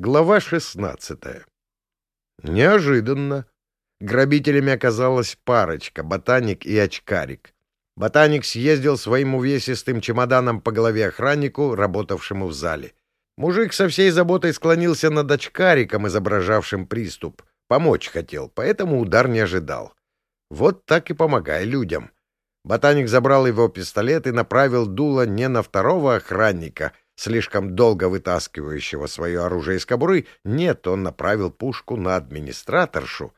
Глава 16. Неожиданно. Грабителями оказалась парочка — ботаник и очкарик. Ботаник съездил своим увесистым чемоданом по голове охраннику, работавшему в зале. Мужик со всей заботой склонился над очкариком, изображавшим приступ. Помочь хотел, поэтому удар не ожидал. Вот так и помогай людям. Ботаник забрал его пистолет и направил дуло не на второго охранника — слишком долго вытаскивающего свое оружие из кобуры, нет, он направил пушку на администраторшу.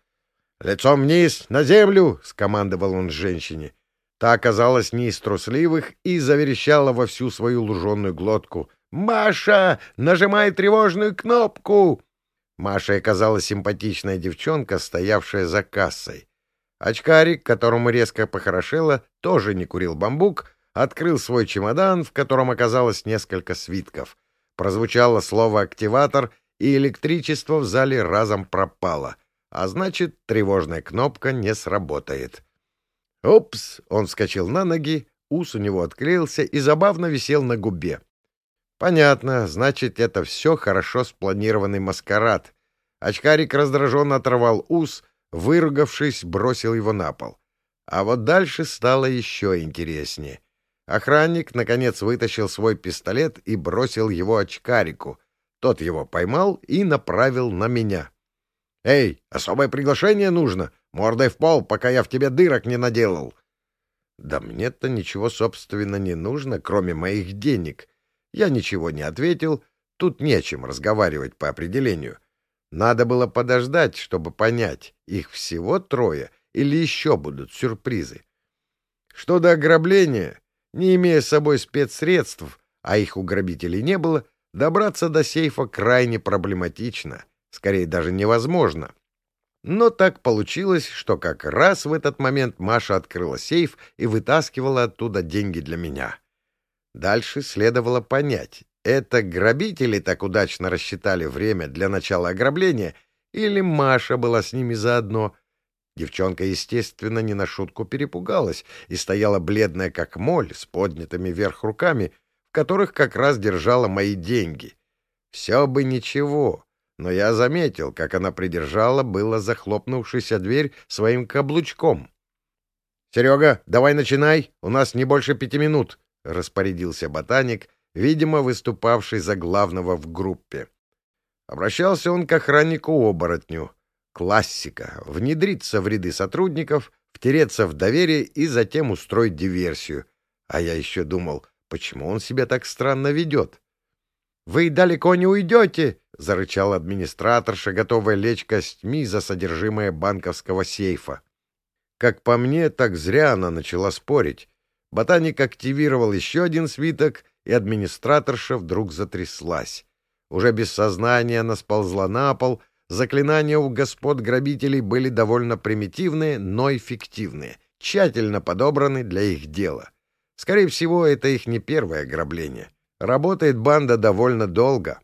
«Лицом вниз, на землю!» — скомандовал он женщине. Та оказалась не из трусливых и заверещала во всю свою луженую глотку. «Маша, нажимай тревожную кнопку!» Маша оказалась симпатичная девчонка, стоявшая за кассой. Очкарик, которому резко похорошело, тоже не курил бамбук, открыл свой чемодан, в котором оказалось несколько свитков. Прозвучало слово «активатор», и электричество в зале разом пропало, а значит, тревожная кнопка не сработает. «Упс!» — он вскочил на ноги, ус у него отклеился и забавно висел на губе. «Понятно, значит, это все хорошо спланированный маскарад». Очкарик раздраженно оторвал ус, выругавшись, бросил его на пол. А вот дальше стало еще интереснее — Охранник, наконец, вытащил свой пистолет и бросил его очкарику. Тот его поймал и направил на меня. — Эй, особое приглашение нужно! Мордой в пол, пока я в тебе дырок не наделал! Да мне-то ничего, собственно, не нужно, кроме моих денег. Я ничего не ответил, тут нечем разговаривать по определению. Надо было подождать, чтобы понять, их всего трое или еще будут сюрпризы. Что до ограбления, не имея с собой спецсредств, а их у грабителей не было, добраться до сейфа крайне проблематично, скорее даже невозможно. Но так получилось, что как раз в этот момент Маша открыла сейф и вытаскивала оттуда деньги для меня. Дальше следовало понять, это грабители так удачно рассчитали время для начала ограбления, или Маша была с ними заодно, Девчонка, естественно, не на шутку перепугалась и стояла бледная, как моль, с поднятыми вверх руками, в которых как раз держала мои деньги. Все бы ничего, но я заметил, как она придержала было захлопнувшаяся дверь своим каблучком. — Серега, давай начинай, у нас не больше пяти минут, — распорядился ботаник, видимо, выступавший за главного в группе. Обращался он к охраннику-оборотню — Классика — внедриться в ряды сотрудников, втереться в доверие и затем устроить диверсию. А я еще думал, почему он себя так странно ведет. — Вы далеко не уйдете! — зарычал администраторша, готовая лечь костьми за содержимое банковского сейфа. Как по мне, так зря она начала спорить. Ботаник активировал еще один свиток, и администраторша вдруг затряслась. Уже без сознания она сползла на пол — Заклинания у господ грабителей были довольно примитивные, но эффективные, тщательно подобраны для их дела. Скорее всего, это их не первое ограбление. Работает банда довольно долго.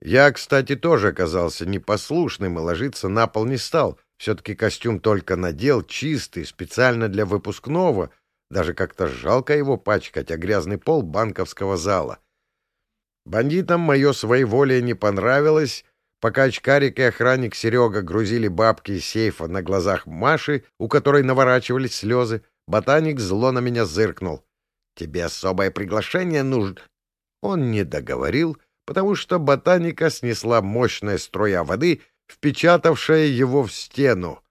Я, кстати, тоже оказался непослушным и ложиться на пол не стал. Все-таки костюм только надел, чистый, специально для выпускного. Даже как-то жалко его пачкать, а грязный пол банковского зала. Бандитам мое своеволие не понравилось, Пока очкарик и охранник Серега грузили бабки из сейфа на глазах Маши, у которой наворачивались слезы, ботаник зло на меня зыркнул. «Тебе особое приглашение нужно...» Он не договорил, потому что ботаника снесла мощная струя воды, впечатавшая его в стену.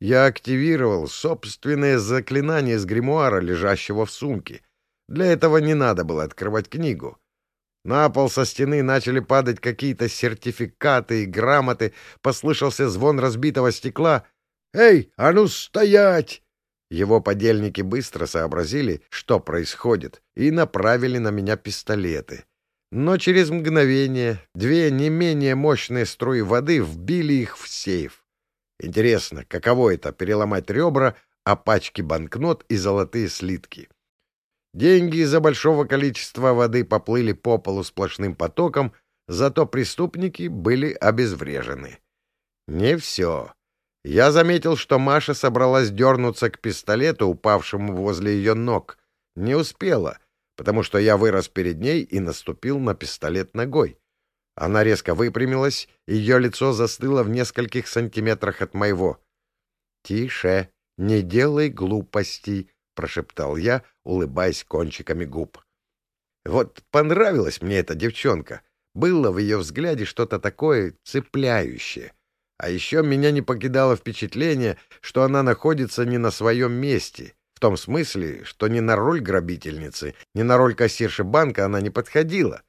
Я активировал собственное заклинание с гримуара, лежащего в сумке. Для этого не надо было открывать книгу. На пол со стены начали падать какие-то сертификаты и грамоты, послышался звон разбитого стекла. «Эй, а ну стоять!» Его подельники быстро сообразили, что происходит, и направили на меня пистолеты. Но через мгновение две не менее мощные струи воды вбили их в сейф. Интересно, каково это — переломать ребра, а пачки банкнот и золотые слитки? Деньги из-за большого количества воды поплыли по полу сплошным потоком, зато преступники были обезврежены. Не все. Я заметил, что Маша собралась дернуться к пистолету, упавшему возле ее ног. Не успела, потому что я вырос перед ней и наступил на пистолет ногой. Она резко выпрямилась, ее лицо застыло в нескольких сантиметрах от моего. «Тише, не делай глупостей», — прошептал я, улыбаясь кончиками губ. Вот понравилась мне эта девчонка. Было в ее взгляде что-то такое цепляющее. А еще меня не покидало впечатление, что она находится не на своем месте. В том смысле, что ни на роль грабительницы, ни на роль кассирши банка она не подходила.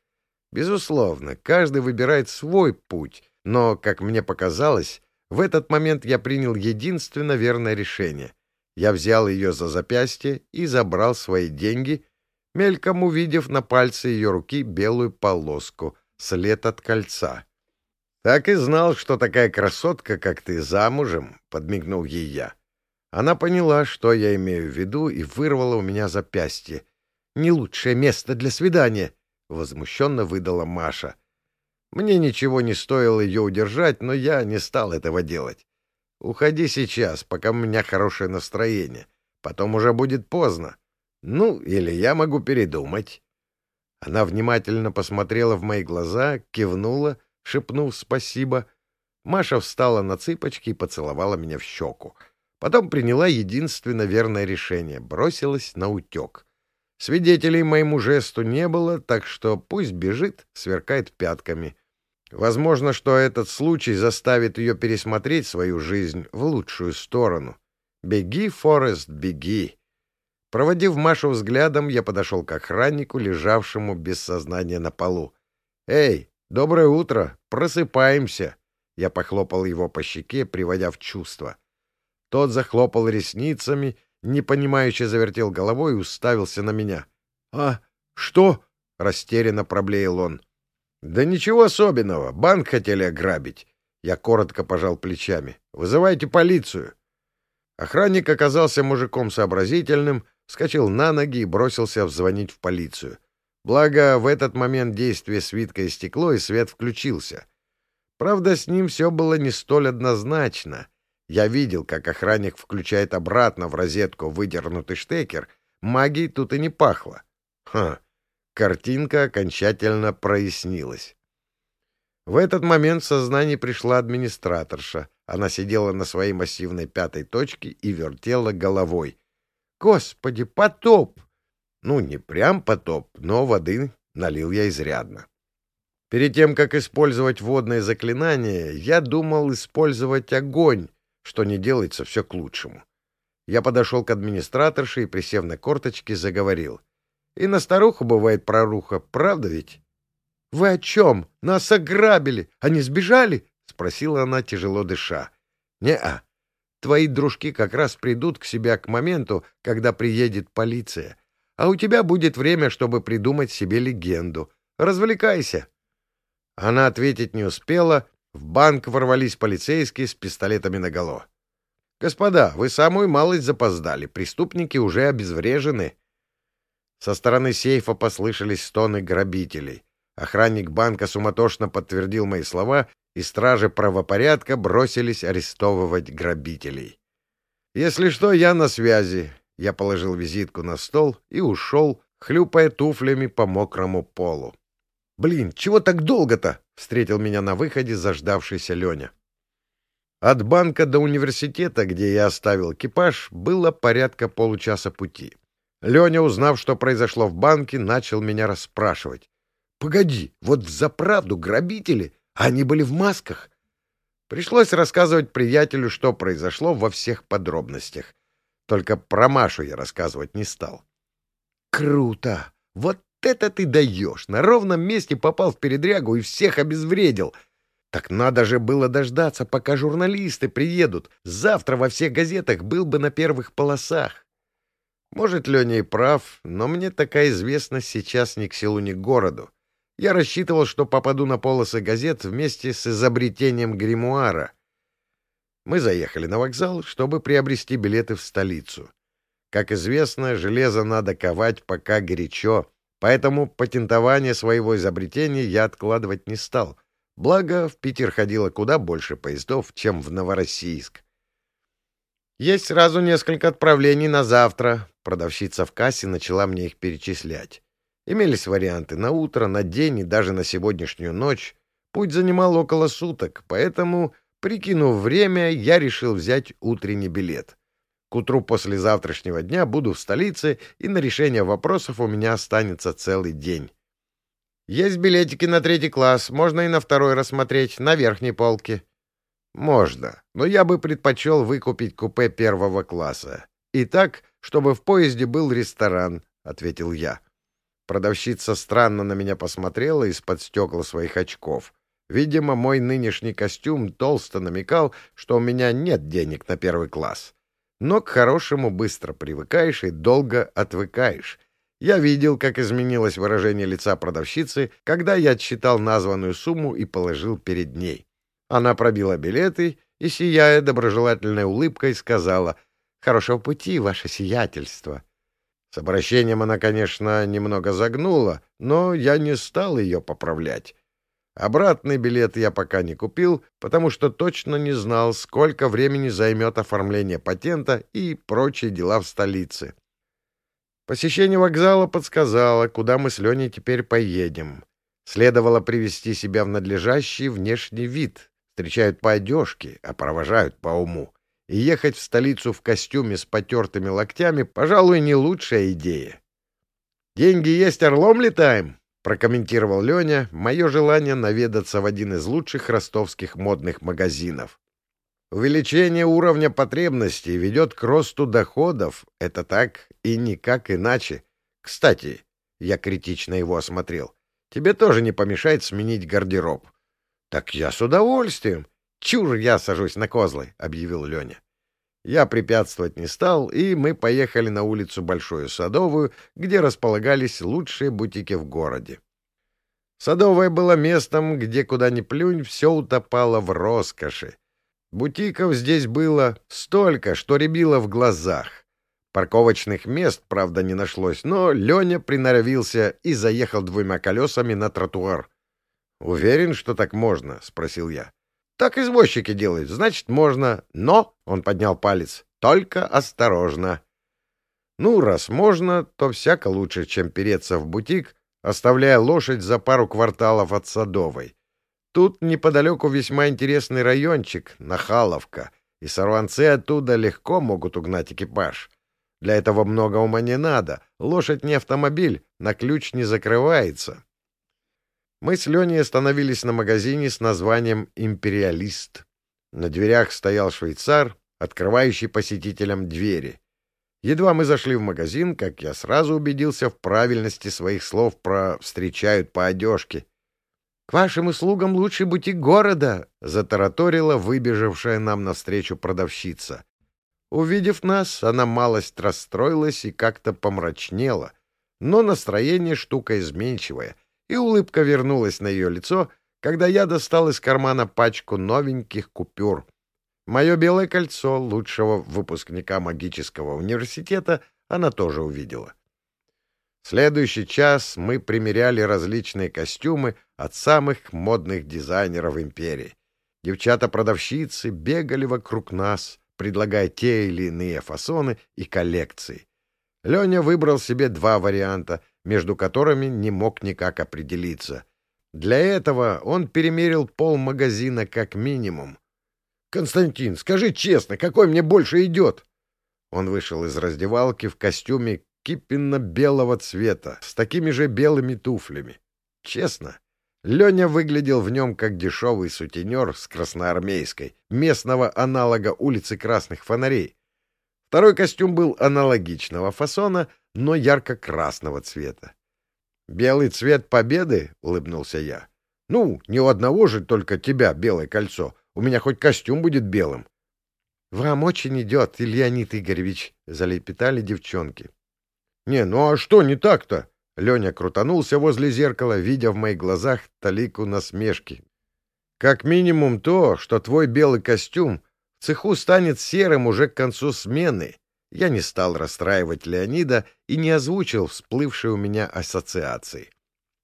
Безусловно, каждый выбирает свой путь, но, как мне показалось, в этот момент я принял единственно верное решение. Я взял ее за запястье и забрал свои деньги, мельком увидев на пальце ее руки белую полоску, след от кольца. «Так и знал, что такая красотка, как ты, замужем», — подмигнул ей я. Она поняла, что я имею в виду, и вырвала у меня запястье. «Не лучшее место для свидания», — возмущенно выдала Маша. Мне ничего не стоило ее удержать, но я не стал этого делать. Уходи сейчас, пока у меня хорошее настроение. Потом уже будет поздно. Ну, или я могу передумать. Она внимательно посмотрела в мои глаза, кивнула, шепнув спасибо. Маша встала на цыпочки и поцеловала меня в щеку. Потом приняла единственно верное решение — бросилась на утек. Свидетелей моему жесту не было, так что пусть бежит, сверкает пятками. Возможно, что этот случай заставит ее пересмотреть свою жизнь в лучшую сторону. «Беги, Форест, беги!» Проводив Машу взглядом, я подошел к охраннику, лежавшему без сознания на полу. «Эй, доброе утро! Просыпаемся!» Я похлопал его по щеке, приводя в чувство. Тот захлопал ресницами, непонимающе завертел головой и уставился на меня. «А, что?» — растерянно проблеял он. «Да ничего особенного. Банк хотели ограбить». Я коротко пожал плечами. «Вызывайте полицию». Охранник оказался мужиком сообразительным, вскочил на ноги и бросился взвонить в полицию. Благо, в этот момент действие свитка истекло, и свет включился. Правда, с ним все было не столь однозначно. Я видел, как охранник включает обратно в розетку выдернутый штекер. Магии тут и не пахло. Ха, картинка окончательно прояснилась. В этот момент в сознание пришла администраторша. Она сидела на своей массивной пятой точке и вертела головой. Господи, потоп! Ну, не прям потоп, но воды налил я изрядно. Перед тем, как использовать водное заклинание, я думал использовать огонь, что не делается все к лучшему. Я подошел к администраторше и, присев на корточки, заговорил. И на старуху бывает проруха, правда ведь? — Вы о чем? Нас ограбили. Они сбежали? — спросила она, тяжело дыша. — Не-а. Твои дружки как раз придут к себе к моменту, когда приедет полиция. А у тебя будет время, чтобы придумать себе легенду. Развлекайся. Она ответить не успела. В банк ворвались полицейские с пистолетами наголо. «Господа, вы самую малость запоздали. Преступники уже обезврежены». Со стороны сейфа послышались стоны грабителей. Охранник банка суматошно подтвердил мои слова и стражи правопорядка бросились арестовывать грабителей. «Если что, я на связи». Я положил визитку на стол и ушел, хлюпая туфлями по мокрому полу. «Блин, чего так долго-то?» — встретил меня на выходе заждавшийся Леня. От банка до университета, где я оставил экипаж, было порядка получаса пути. Леня, узнав, что произошло в банке, начал меня расспрашивать. «Погоди, вот взаправду грабители они были в масках. Пришлось рассказывать приятелю, что произошло во всех подробностях. Только про Машу я рассказывать не стал. Круто! Вот это ты даешь! На ровном месте попал в передрягу и всех обезвредил. Так надо же было дождаться, пока журналисты приедут. Завтра во всех газетах был бы на первых полосах. Может, Леня и прав, но мне такая известность сейчас ни к селу, ни к городу. Я рассчитывал, что попаду на полосы газет вместе с изобретением гримуара. Мы заехали на вокзал, чтобы приобрести билеты в столицу. Как известно, железо надо ковать пока горячо, поэтому патентование своего изобретения я откладывать не стал. Благо, в Питер ходило куда больше поездов, чем в Новороссийск. «Есть сразу несколько отправлений на завтра», — продавщица в кассе начала мне их перечислять. Имелись варианты на утро, на день и даже на сегодняшнюю ночь. Путь занимал около суток, поэтому, прикинув время, я решил взять утренний билет. К утру после завтрашнего дня буду в столице, и на решение вопросов у меня останется целый день. Есть билетики на третий класс, можно и на второй рассмотреть, на верхней полке. Можно, но я бы предпочел выкупить купе первого класса. И так, чтобы в поезде был ресторан, — ответил я. Продавщица странно на меня посмотрела из-под стекла своих очков. Видимо, мой нынешний костюм толсто намекал, что у меня нет денег на первый класс. Но к хорошему быстро привыкаешь и долго отвыкаешь. Я видел, как изменилось выражение лица продавщицы, когда я отсчитал названную сумму и положил перед ней. Она пробила билеты и, сияя доброжелательной улыбкой, сказала «Хорошего пути, ваше сиятельство». С обращением она, конечно, немного загнула, но я не стал ее поправлять. Обратный билет я пока не купил, потому что точно не знал, сколько времени займет оформление патента и прочие дела в столице. Посещение вокзала подсказало, куда мы с Леней теперь поедем. Следовало привести себя в надлежащий внешний вид. Встречают по одежке, а провожают по уму и ехать в столицу в костюме с потертыми локтями, пожалуй, не лучшая идея. «Деньги есть, орлом летаем», — прокомментировал Леня мое желание наведаться в один из лучших ростовских модных магазинов. «Увеличение уровня потребностей ведет к росту доходов. Это так и никак иначе. Кстати, я критично его осмотрел. Тебе тоже не помешает сменить гардероб». «Так я с удовольствием. «Чур, я сажусь на козлы», — объявил Леня. Я препятствовать не стал, и мы поехали на улицу Большую Садовую, где располагались лучшие бутики в городе. Садовая была местом, где куда ни плюнь, все утопало в роскоши. Бутиков здесь было столько, что рябило в глазах. Парковочных мест, правда, не нашлось, но Леня приноровился и заехал двумя колесами на тротуар. «Уверен, что так можно?» — спросил я. Так извозчики делают, значит, можно. Но, — он поднял палец, — только осторожно. Ну, раз можно, то всяко лучше, чем переться в бутик, оставляя лошадь за пару кварталов от Садовой. Тут неподалеку весьма интересный райончик, Нахаловка, и сорванцы оттуда легко могут угнать экипаж. Для этого много ума не надо, лошадь не автомобиль, на ключ не закрывается. Мы с Леней остановились на магазине с названием «Империалист». На дверях стоял швейцар, открывающий посетителям двери. Едва мы зашли в магазин, как я сразу убедился в правильности своих слов про «встречают по одежке». «К вашим услугам лучший бутик города!» — затараторила выбежавшая нам навстречу продавщица. Увидев нас, она малость расстроилась и как-то помрачнела. Но настроение штука изменчивая — и улыбка вернулась на ее лицо, когда я достал из кармана пачку новеньких купюр. Мое белое кольцо лучшего выпускника магического университета она тоже увидела. следующий час мы примеряли различные костюмы от самых модных дизайнеров империи. Девчата-продавщицы бегали вокруг нас, предлагая те или иные фасоны и коллекции. Леня выбрал себе два варианта — между которыми не мог никак определиться. Для этого он перемерил пол магазина как минимум. «Константин, скажи честно, какой мне больше идет?» Он вышел из раздевалки в костюме кипенно-белого цвета, с такими же белыми туфлями. Честно, Леня выглядел в нем как дешевый сутенер с красноармейской, местного аналога улицы Красных Фонарей. Второй костюм был аналогичного фасона — но ярко-красного цвета. «Белый цвет победы?» — улыбнулся я. «Ну, не у одного же только тебя белое кольцо. У меня хоть костюм будет белым». «Вам очень идет, Ильянит Игоревич», — залепетали девчонки. «Не, ну а что не так-то?» Леня крутанулся возле зеркала, видя в моих глазах талику насмешки. «Как минимум то, что твой белый костюм в цеху станет серым уже к концу смены, я не стал расстраивать Леонида и не озвучил всплывшие у меня ассоциации.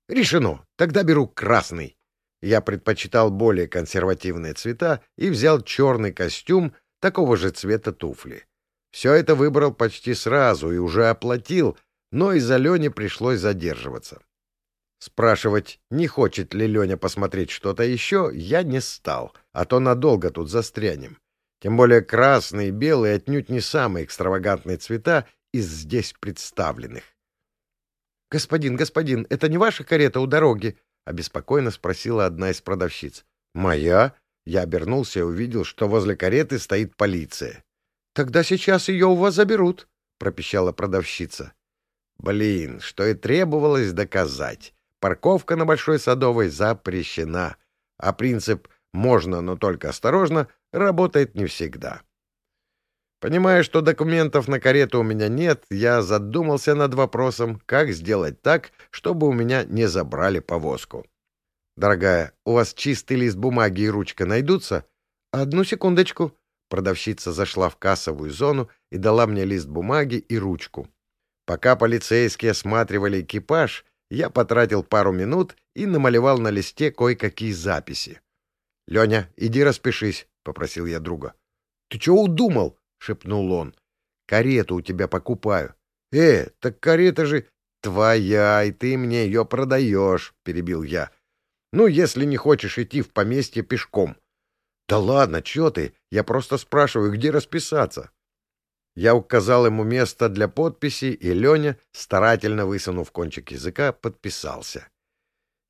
«Решено. Тогда беру красный». Я предпочитал более консервативные цвета и взял черный костюм, такого же цвета туфли. Все это выбрал почти сразу и уже оплатил, но из-за Лени пришлось задерживаться. Спрашивать, не хочет ли Леня посмотреть что-то еще, я не стал, а то надолго тут застрянем. Тем более красный и белый отнюдь не самые экстравагантные цвета из здесь представленных. — Господин, господин, это не ваша карета у дороги? — обеспокоенно спросила одна из продавщиц. — Моя? Я обернулся и увидел, что возле кареты стоит полиция. — Тогда сейчас ее у вас заберут, — пропищала продавщица. Блин, что и требовалось доказать. Парковка на Большой Садовой запрещена, а принцип «можно, но только осторожно» работает не всегда. Понимая, что документов на карету у меня нет, я задумался над вопросом, как сделать так, чтобы у меня не забрали повозку. «Дорогая, у вас чистый лист бумаги и ручка найдутся?» «Одну секундочку». Продавщица зашла в кассовую зону и дала мне лист бумаги и ручку. Пока полицейские осматривали экипаж, я потратил пару минут и намалевал на листе кое-какие записи. — Леня, иди распишись, — попросил я друга. — Ты чего удумал? — шепнул он. — Карету у тебя покупаю. — Э, так карета же... — Твоя, и ты мне ее продаешь, — перебил я. — Ну, если не хочешь идти в поместье пешком. — Да ладно, чё ты? Я просто спрашиваю, где расписаться. Я указал ему место для подписи, и Леня, старательно высунув кончик языка, подписался.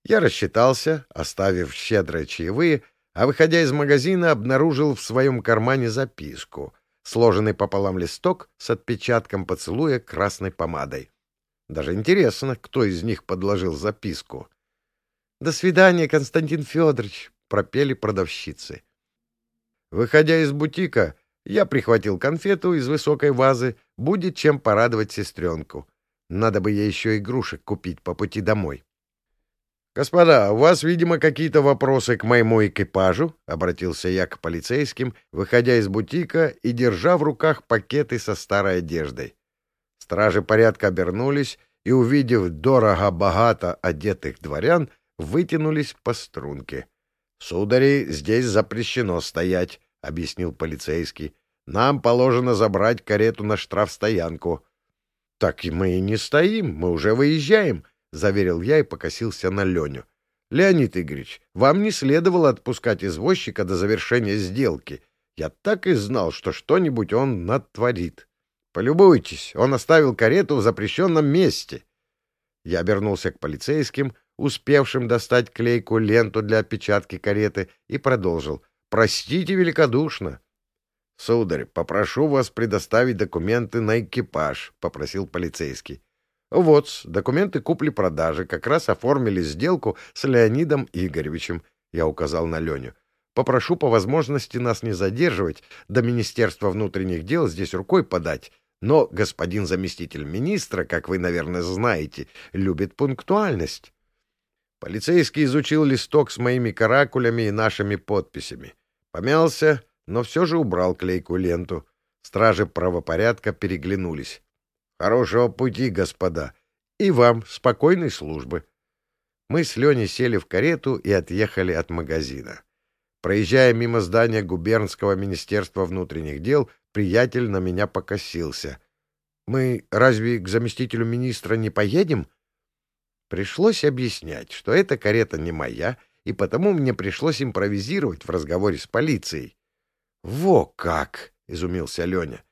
Я рассчитался, оставив щедрые чаевые, а, выходя из магазина, обнаружил в своем кармане записку, сложенный пополам листок с отпечатком поцелуя красной помадой. Даже интересно, кто из них подложил записку. «До свидания, Константин Федорович», — пропели продавщицы. Выходя из бутика, я прихватил конфету из высокой вазы, будет чем порадовать сестренку. Надо бы ей еще игрушек купить по пути домой. «Господа, у вас, видимо, какие-то вопросы к моему экипажу?» — обратился я к полицейским, выходя из бутика и держа в руках пакеты со старой одеждой. Стражи порядка обернулись и, увидев дорого-богато одетых дворян, вытянулись по струнке. «Судари, здесь запрещено стоять», — объяснил полицейский. «Нам положено забрать карету на штрафстоянку». «Так и мы и не стоим, мы уже выезжаем», — заверил я и покосился на Леню. — Леонид Игоревич, вам не следовало отпускать извозчика до завершения сделки. Я так и знал, что что-нибудь он натворит. Полюбуйтесь, он оставил карету в запрещенном месте. Я обернулся к полицейским, успевшим достать клейкую ленту для отпечатки кареты, и продолжил. — Простите великодушно. — Сударь, попрошу вас предоставить документы на экипаж, — попросил полицейский. Вот, документы купли-продажи как раз оформили сделку с Леонидом Игоревичем, я указал на Леню. Попрошу по возможности нас не задерживать, до Министерства внутренних дел здесь рукой подать. Но господин заместитель министра, как вы, наверное, знаете, любит пунктуальность. Полицейский изучил листок с моими каракулями и нашими подписями. Помялся, но все же убрал клейкую ленту. Стражи правопорядка переглянулись. Хорошего пути, господа. И вам спокойной службы. Мы с Леней сели в карету и отъехали от магазина. Проезжая мимо здания губернского министерства внутренних дел, приятель на меня покосился. «Мы разве к заместителю министра не поедем?» Пришлось объяснять, что эта карета не моя, и потому мне пришлось импровизировать в разговоре с полицией. «Во как!» — изумился Леня.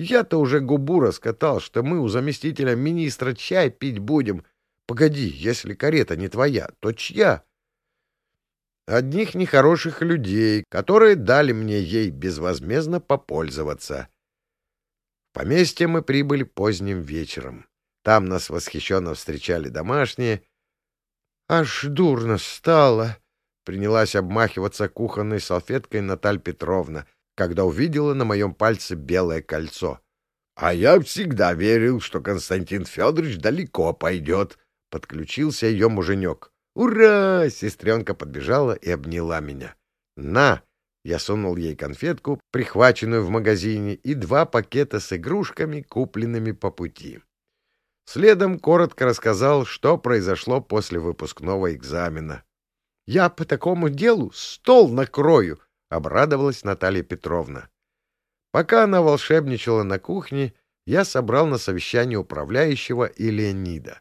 Я-то уже губу раскатал, что мы у заместителя министра чай пить будем. Погоди, если карета не твоя, то чья? Одних нехороших людей, которые дали мне ей безвозмездно попользоваться. В поместье мы прибыли поздним вечером. Там нас восхищенно встречали домашние. Аж дурно стало, принялась обмахиваться кухонной салфеткой Наталья Петровна — когда увидела на моем пальце белое кольцо. — А я всегда верил, что Константин Федорович далеко пойдет, — подключился ее муженек. «Ура!» — сестренка подбежала и обняла меня. «На!» — я сунул ей конфетку, прихваченную в магазине, и два пакета с игрушками, купленными по пути. Следом коротко рассказал, что произошло после выпускного экзамена. «Я по такому делу стол накрою!» — обрадовалась Наталья Петровна. Пока она волшебничала на кухне, я собрал на совещание управляющего и Леонида.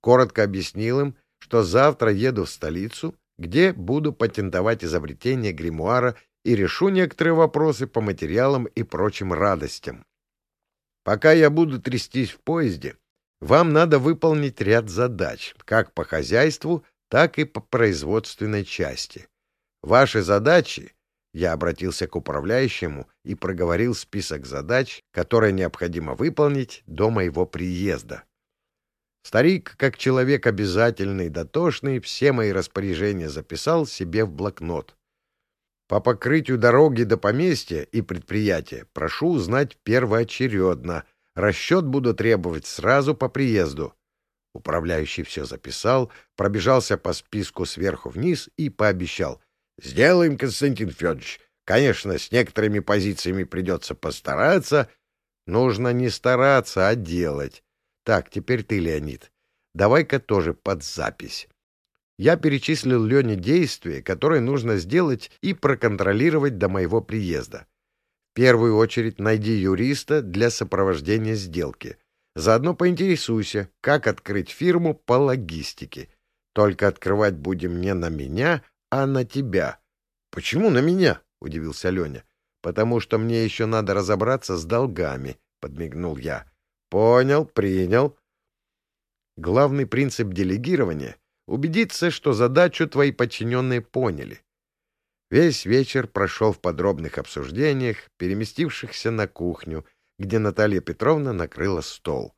Коротко объяснил им, что завтра еду в столицу, где буду патентовать изобретение гримуара и решу некоторые вопросы по материалам и прочим радостям. Пока я буду трястись в поезде, вам надо выполнить ряд задач, как по хозяйству, так и по производственной части. Ваши задачи я обратился к управляющему и проговорил список задач, которые необходимо выполнить до моего приезда. Старик, как человек обязательный, дотошный, все мои распоряжения записал себе в блокнот. По покрытию дороги до поместья и предприятия прошу узнать первоочередно. Расчет буду требовать сразу по приезду. Управляющий все записал, пробежался по списку сверху вниз и пообещал. Сделаем, Константин Федорович. Конечно, с некоторыми позициями придется постараться. Нужно не стараться, а делать. Так, теперь ты, Леонид. Давай-ка тоже под запись. Я перечислил Лене действия, которые нужно сделать и проконтролировать до моего приезда. В первую очередь найди юриста для сопровождения сделки. Заодно поинтересуйся, как открыть фирму по логистике. Только открывать будем не на меня, а на тебя. — Почему на меня? — удивился Леня. — Потому что мне еще надо разобраться с долгами, — подмигнул я. — Понял, принял. Главный принцип делегирования — убедиться, что задачу твои подчиненные поняли. Весь вечер прошел в подробных обсуждениях, переместившихся на кухню, где Наталья Петровна накрыла стол.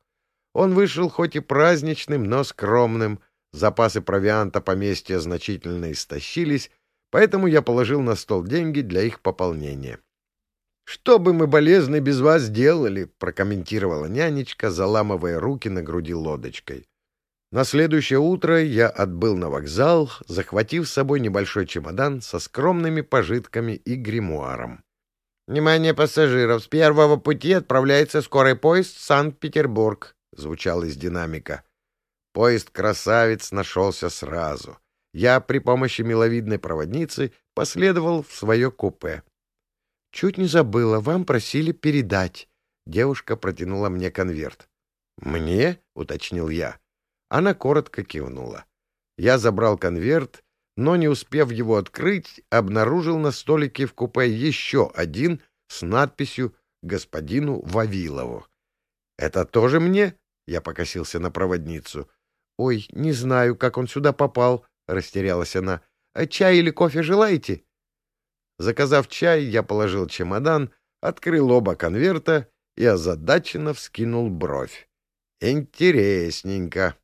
Он вышел хоть и праздничным, но скромным, Запасы провианта поместья значительно истощились, поэтому я положил на стол деньги для их пополнения. «Что бы мы, болезны, без вас сделали?» — прокомментировала нянечка, заламывая руки на груди лодочкой. На следующее утро я отбыл на вокзал, захватив с собой небольшой чемодан со скромными пожитками и гримуаром. «Внимание пассажиров! С первого пути отправляется скорый поезд Санкт-Петербург», — звучал из динамика. Поезд «Красавец» нашелся сразу. Я при помощи миловидной проводницы последовал в свое купе. — Чуть не забыла, вам просили передать. Девушка протянула мне конверт. «Мне?» — уточнил я. Она коротко кивнула. Я забрал конверт, но, не успев его открыть, обнаружил на столике в купе еще один с надписью «Господину Вавилову». «Это тоже мне?» — я покосился на проводницу. «Ой, не знаю, как он сюда попал», — растерялась она. «А чай или кофе желаете?» Заказав чай, я положил чемодан, открыл оба конверта и озадаченно вскинул бровь. «Интересненько».